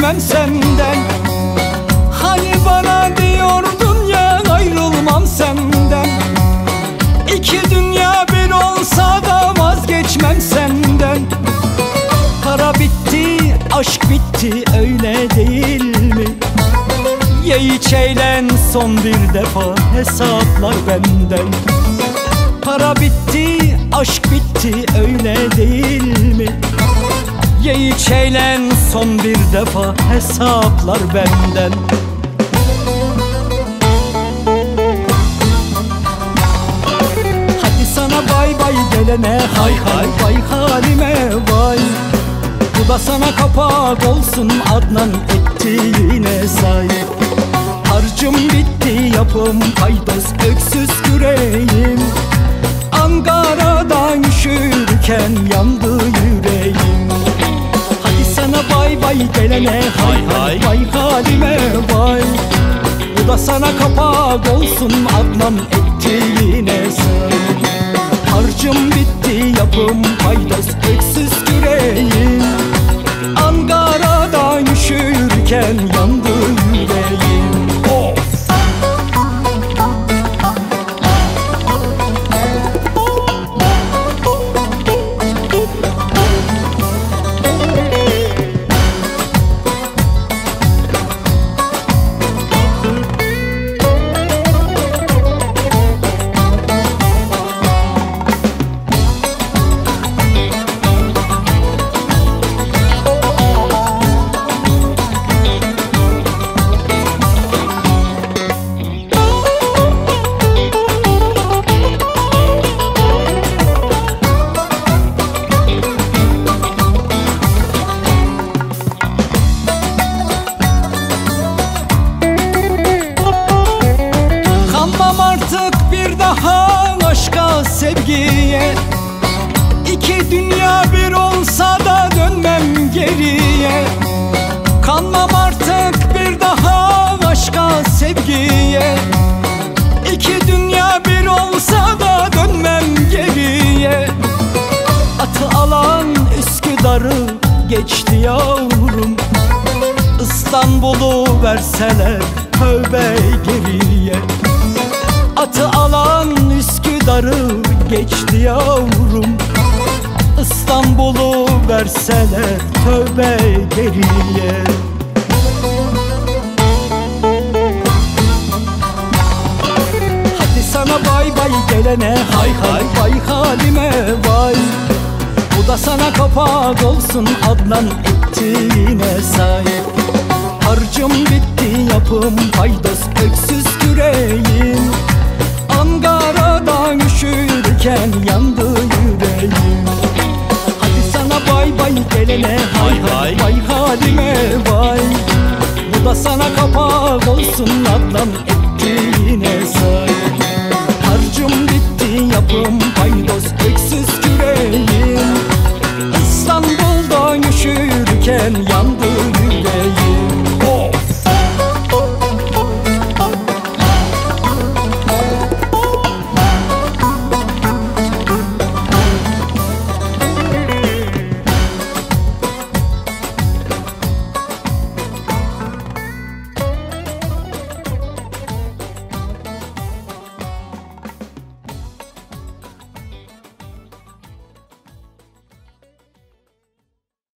vazgeçmem senden Hani bana diyordun ya ayrılmam senden İki dünya bir olsa da vazgeçmem senden Para bitti, aşk bitti öyle değil mi? Ye iç eğlen son bir defa hesaplar benden Para bitti, aşk bitti öyle değil mi? Ye iç eğlen son bir defa hesaplar benden. Hadi sana bay bay gelene hay hay bay halime vay. Bu da sana kapak olsun Adnan ettiğine say. Harcım bitti yapım paydos öksüz küreğim. Ankara'dan üşürken yandı yüreğim bay bay gelene hay hay bay halime vay. Bu da sana kapak olsun Adnan ettiğine say Harcım bitti yapım paydos öksüz küreğim. Ankara'dan üşürken yandı sevgiye İki dünya bir olsa da dönmem geriye. Kanmam artık bir daha aşka sevgiye. İki dünya bir olsa da dönmem geriye. Atı alan Üsküdar'ı geçti yavrum. İstanbul'u verseler tövbe geriye. Atı alan geçti yavrum. İstanbul'u verseler tövbe geriye. Hadi sana bay bay gelene hay hay bay halime vay. Bu da sana kapak olsun Adnan ettiğine say. Harcım bitti yapım paydos öksüz küreğim yandı yüreğim. Hadi sana bay bay gelene hay hay Vay halime vay. Bu da sana kapak olsun adam ettiğine say. Harcım bitti yapım paydos öksüz küreğim. İstanbul'da üşürken yandı